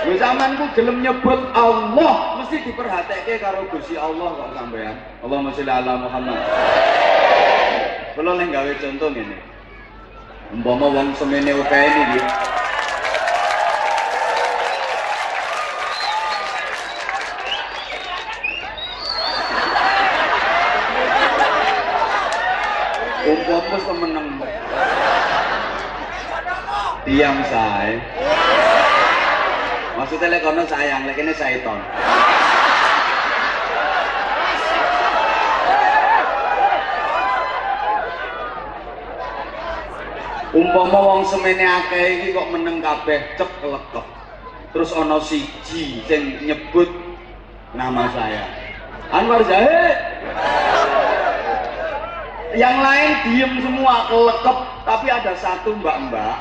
Lho sampean ku gelem nyebut Allah mesti diperhatike karo Gusti Allah kok sampean. Allahumma sholli ala Muhammad. Kula ning gawe contoh ngene. Umpama wong semene akeh iki Umpama semeneng diam saya maksudnya lek kono sayang lek ini syaiton umpama wong semene akeh iki kok meneng kabeh cek lekep terus ana siji sing nyebut nama saya. Anwar Zahid. Yang lain diem semua kelekep tapi ada satu mbak-mbak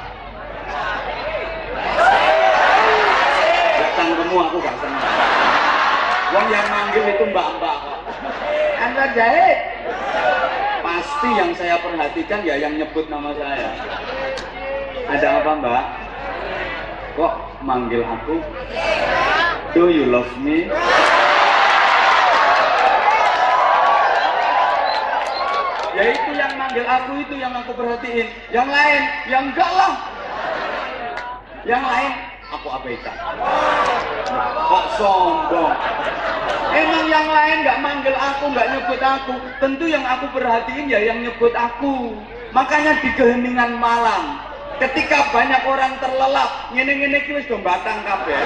datang kamu aku gak senang Wong yang manggil itu mbak-mbak Anda Zahid pasti yang saya perhatikan ya yang nyebut nama saya. Ada apa mbak? Kok manggil aku? Do you love me? Ya itu yang manggil aku itu yang aku perhatiin. Yang lain yang enggak lah. Yang lain aku abaikan. Kok sombong emang yang lain nggak manggil aku nggak nyebut aku. Tentu yang aku perhatiin ya yang nyebut aku. Makanya di keheningan malam ketika banyak orang terlelap ngene-ngene ki wis do batang kabeh.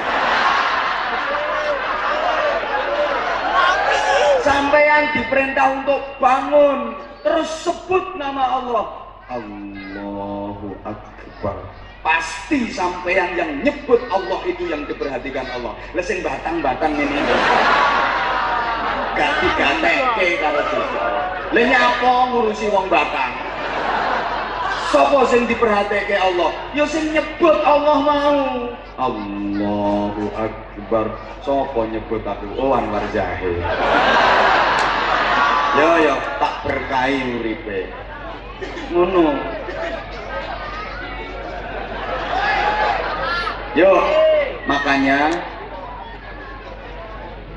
Sampean diperintah untuk bangun terus sebut nama Allah. Allahu Akbar pasti sampean yang nyebut Allah itu yang diperhatikan Allah lesing batang-batang ini digateke karo Gusti Allah lha ngurusi wong batang Sopo sing diperhatike Allah? Ya sing nyebut Allah mau. Allahu Akbar. Sopo nyebut aku? Oh Anwar Zahid. Yo yo tak berkahi uripe. Ngono. Yo, makanya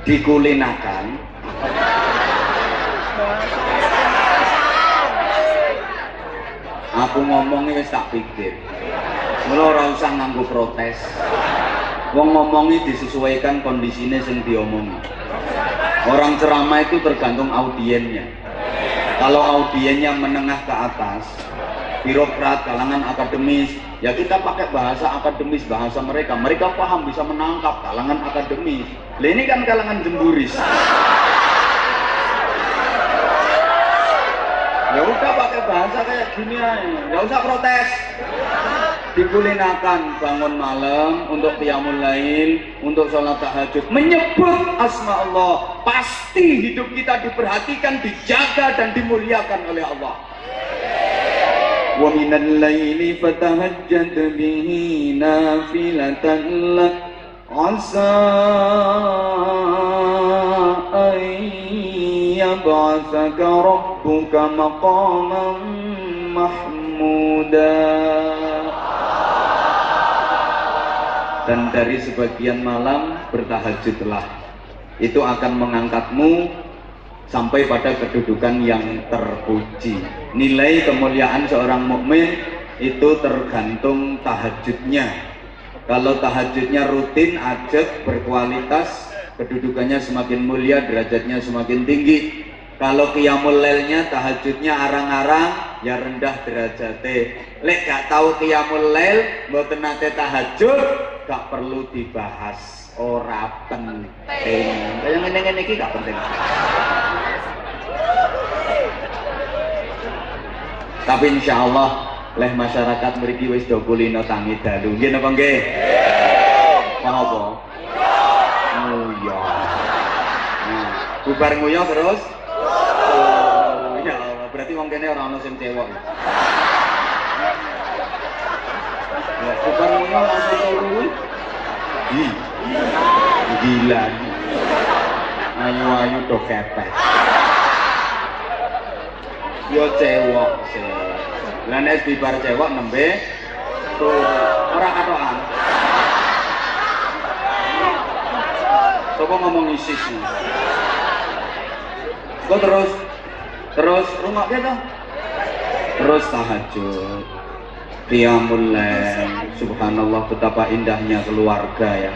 dikulinakan. Aku ngomongnya wis tak pikir. Mula ora usah nganggo protes. Wong ngomongi disesuaikan kondisinya sing diomongi. Orang ceramah itu tergantung audiennya. Kalau audiennya menengah ke atas birokrat kalangan akademis. Ya kita pakai bahasa akademis bahasa mereka. Mereka paham bisa menangkap kalangan akademis. Lah ini kan kalangan jemburis. Ya udah pakai bahasa kayak gini aja. Nggak usah protes. Dikulinakan bangun malam untuk qiyamul lail untuk sholat tahajud. Menyebut asma Allah. Pasti hidup kita diperhatikan dijaga dan dimuliakan oleh Allah minal laili fatahajjat bihi nafilatan lak asa an yab'athaka rabbuka maqaman mahmuda dan dari sebagian malam bertahajudlah. Itu akan mengangkatmu sampai pada kedudukan yang terpuji. Nilai kemuliaan seorang mukmin itu tergantung tahajudnya. Kalau tahajudnya rutin ajak berkualitas kedudukannya semakin mulia derajatnya semakin tinggi. Kalau qiyamul lailnya tahajudnya arang-arang ya rendah derajatnya lek gak tahu qiyamul lail mboten nate tahajud gak perlu dibahas. Ora penting. Kayak ngene-ngene gak penting tapi insya Allah leh masyarakat mriki wis do kulino tangi dalu. Nggih napa nggih? Apa nguyo bubar nguyo terus? Oh, ya Allah berarti wong kene ora ono sing cewek. Ya bubar nguyo langsung turu gila. Ayu-ayu do kepet yo cewek sih. Lah nek bibar cewek nembe tuh ora katokan. Apa ngomong ISIS kok terus terus rumah kita terus tahajud. Qiyamul Lail Subhanallah betapa indahnya keluarga ya.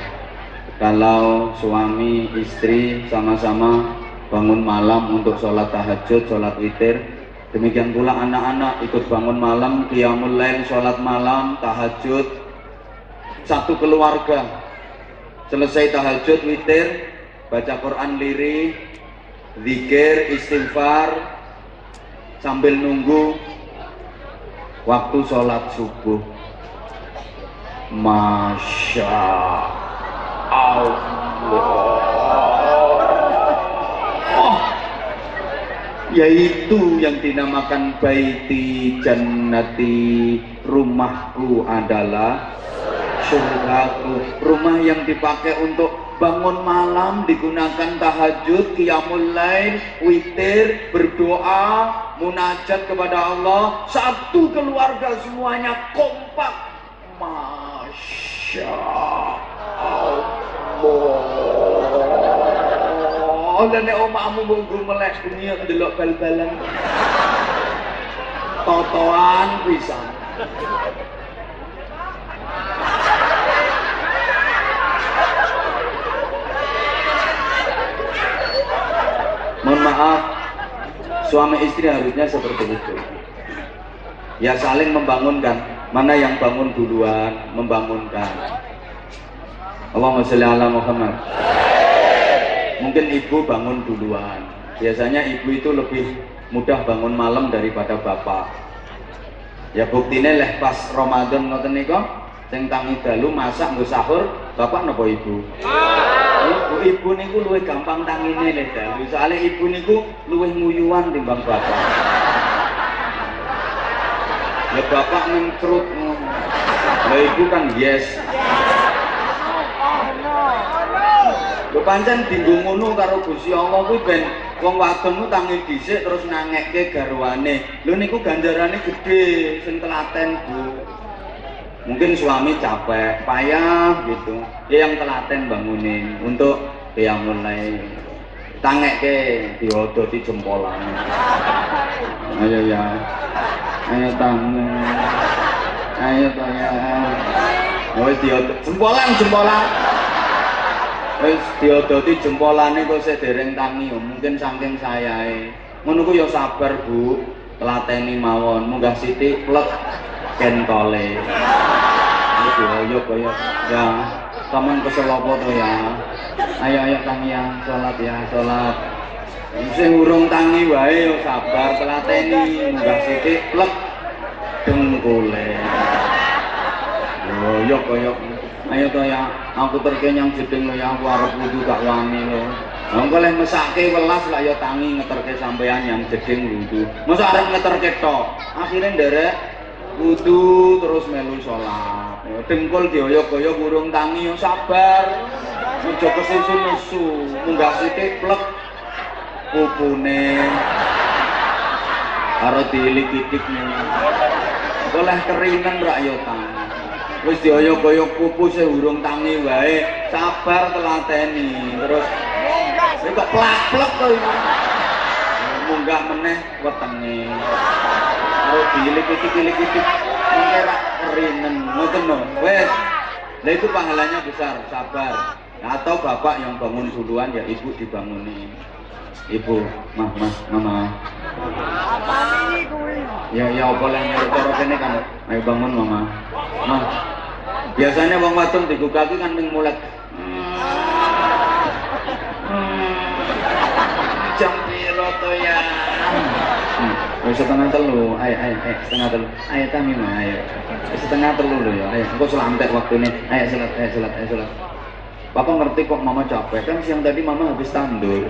Kalau suami istri sama-sama bangun malam untuk sholat tahajud, sholat witir demikian pula anak-anak ikut bangun malam qiyamul lail, sholat malam, tahajud. Satu keluarga. Selesai tahajud, witir baca Quran lirik zikir, istighfar sambil nunggu waktu sholat subuh. Masya Allah oh, yaitu yang dinamakan baiti jannati rumahku adalah surgaku rumah yang dipakai untuk bangun malam digunakan tahajud, qiyamul lain, witir, berdoa, munajat kepada Allah. Satu keluarga semuanya kompak. Masya Allah dan nek omahmu munggu melek dunia ndelok bal-balan. Totoan pisan. Mohon maaf suami istri harusnya seperti itu. Ya saling membangunkan. Mana yang bangun duluan membangunkan. Allahumma sholli ala Muhammad mungkin ibu bangun duluan. Biasanya ibu itu lebih mudah bangun malam daripada bapak. Ya buktinya leh pas Ramadan ngoten nika sing tangi dalu masak nggo sahur bapak napa ibu? Ibu ibu niku luwih gampang tangine leh dalu. Soalnya ibu niku luwih nguyuan timbang bapak. Ya bapak mencrut lah ibu kan yes Lho pancen dinggo ngono karo Gusti Allah kuwi ben wong wadon tangi dhisik terus nangekke garwane. Lho niku ganjarane gede sing telaten, Bu. Mungkin suami capek, payah gitu. Ya yang telaten bangunin untuk ya mulai tangekke diodoti jempolan. Ayo ya. Ayo tangan. Ayo to ya. Wis diodot jempolan jempolan. Wis diodoti jempolane kok sedereng tangi mungkin saking sayae ngono ku ya sabar Bu. Telateni mawon. Munggah sithik plek kentole iki yo kaya ya sampean kesel apa to ya. Ayo ayo tangi ya. Salat ya salat sing urung tangi wae yo sabar telateni. Munggah sithik plek dengkule. Yo yo kaya ayo to ya aku terkenyang jeding lo ya aku arep wudu gak wani lo. Engko lek mesake welas lah ya tangi ngeterke sampean yang jeding wudu masa arep ngeterke tok. Akhirnya nderek wudu terus melu sholat. Ya, dengkul dioyok-oyok burung tangi yo sabar. Aja kesusu nesu munggah sithik plek. Pupune karo diilik-ilik nih oleh keringan rakyatan wis dioyok-oyok pupu sing urung tangi wae. Sabar telateni terus. Ini kok plak-plek to iki munggah meneh wetenge terus diilik-ilik-ilik mungkin rak kerinen ngoten lho. Wis Nah itu pahalanya besar, sabar. Atau bapak yang bangun duluan ya ibu dibanguni. Ibu, mah, mas, mama. Ya, ya apa yang cara kene kan, ayo bangun mama. Mah, biasanya wong wadon digugaki kan ning mulet. Jam piro to ya? Hmm. setengah telu, ayo, ayo, ayo, setengah telu. Ayo kami mah, ayo. Setengah telu lho ya, ayo. Engko selantek waktunya. Ayo salat, ayo salat, ayo salat. Papa ngerti kok mama capek kan siang tadi mama habis tandur.